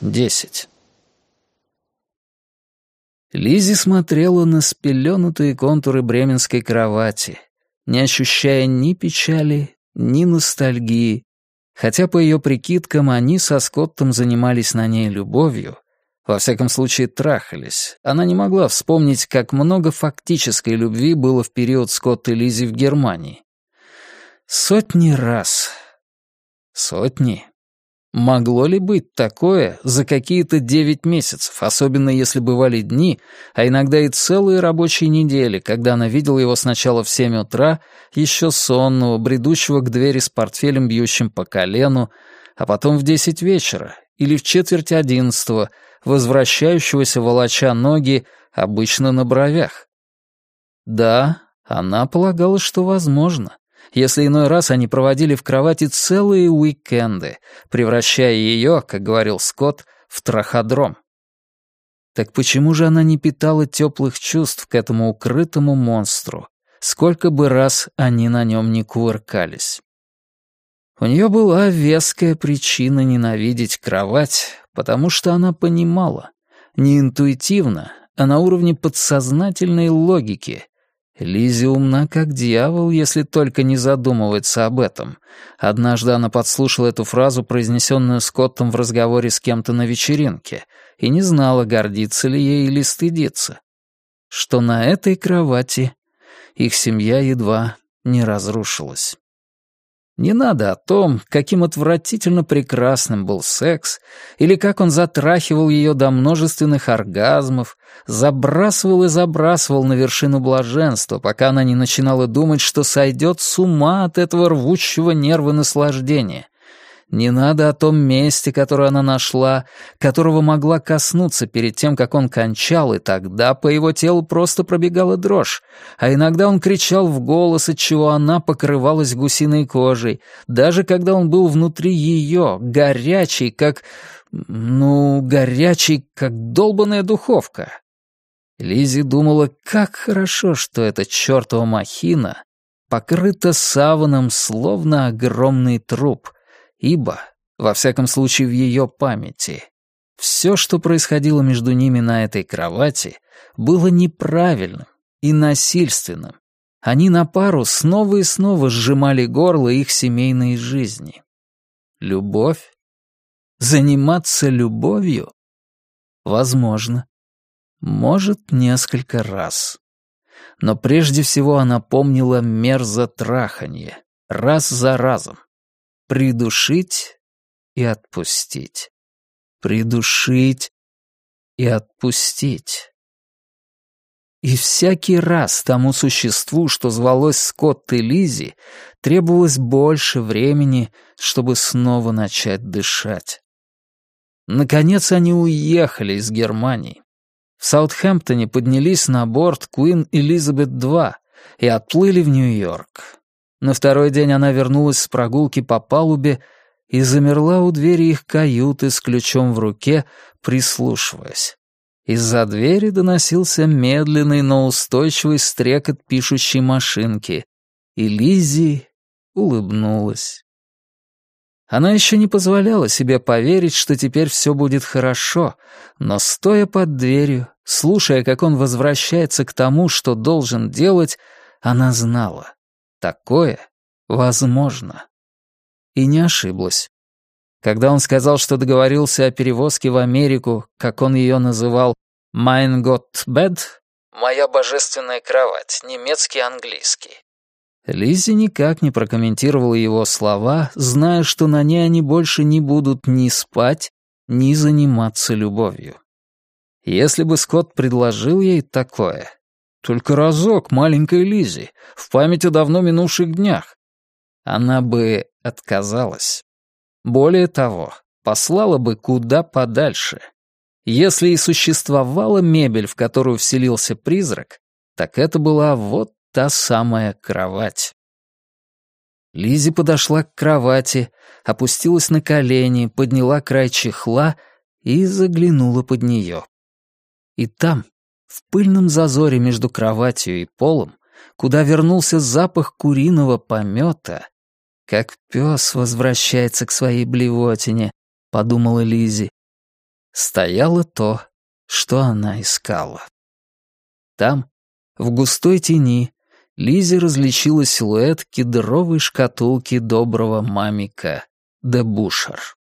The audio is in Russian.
10. Лизи смотрела на спеленутые контуры бременской кровати, не ощущая ни печали, ни ностальгии, хотя по ее прикидкам они со Скоттом занимались на ней любовью, во всяком случае трахались. Она не могла вспомнить, как много фактической любви было в период Скотта и Лизи в Германии. Сотни раз. Сотни Могло ли быть такое за какие-то девять месяцев, особенно если бывали дни, а иногда и целые рабочие недели, когда она видела его сначала в семь утра, еще сонного, бредущего к двери с портфелем, бьющим по колену, а потом в десять вечера или в четверть одиннадцатого, возвращающегося волоча ноги, обычно на бровях? Да, она полагала, что возможно если иной раз они проводили в кровати целые уикенды, превращая ее, как говорил Скотт, в траходром. Так почему же она не питала теплых чувств к этому укрытому монстру, сколько бы раз они на нем не кувыркались? У нее была веская причина ненавидеть кровать, потому что она понимала, не интуитивно, а на уровне подсознательной логики, Лизи умна как дьявол, если только не задумывается об этом. Однажды она подслушала эту фразу, произнесенную Скоттом в разговоре с кем-то на вечеринке, и не знала, гордиться ли ей или стыдиться. Что на этой кровати их семья едва не разрушилась. Не надо о том, каким отвратительно прекрасным был секс, или как он затрахивал ее до множественных оргазмов, забрасывал и забрасывал на вершину блаженства, пока она не начинала думать, что сойдет с ума от этого рвущего нервы наслаждения, не надо о том месте, которое она нашла, которого могла коснуться перед тем, как он кончал, и тогда по его телу просто пробегала дрожь. А иногда он кричал в голос, от чего она покрывалась гусиной кожей, даже когда он был внутри ее, горячий, как... ну, горячий, как долбаная духовка. Лизи думала, как хорошо, что эта чертова махина покрыта саваном, словно огромный труп — ибо, во всяком случае в ее памяти, все, что происходило между ними на этой кровати, было неправильным и насильственным. Они на пару снова и снова сжимали горло их семейной жизни. Любовь? Заниматься любовью? Возможно. Может, несколько раз. Но прежде всего она помнила мерзотраханье, раз за разом. Придушить и отпустить. Придушить и отпустить. И всякий раз тому существу, что звалось Скотт и Лизи, требовалось больше времени, чтобы снова начать дышать. Наконец они уехали из Германии. В Саутхэмптоне поднялись на борт Queen Elizabeth II и отплыли в Нью-Йорк. На второй день она вернулась с прогулки по палубе и замерла у двери их каюты с ключом в руке, прислушиваясь. Из-за двери доносился медленный, но устойчивый стрекот пишущей машинки, и Лиззи улыбнулась. Она еще не позволяла себе поверить, что теперь все будет хорошо, но, стоя под дверью, слушая, как он возвращается к тому, что должен делать, она знала. Такое возможно. И не ошиблась. Когда он сказал, что договорился о перевозке в Америку, как он ее называл, «Mein Gott Bed» — «Моя божественная кровать», немецкий английский. Лиззи никак не прокомментировала его слова, зная, что на ней они больше не будут ни спать, ни заниматься любовью. Если бы Скотт предложил ей такое, только разок маленькой Лизи, в память о давно минувших днях. Она бы отказалась. Более того, послала бы куда подальше. Если и существовала мебель, в которую вселился призрак, так это была вот та самая кровать. Лизи подошла к кровати, опустилась на колени, подняла край чехла и заглянула под нее. И там, в пыльном зазоре между кроватью и полом, куда вернулся запах куриного помета, как пес возвращается к своей блевотине, подумала Лизи. Стояло то, что она искала. Там, в густой тени, Лизи различила силуэт кедровой шкатулки доброго мамика Дебушер.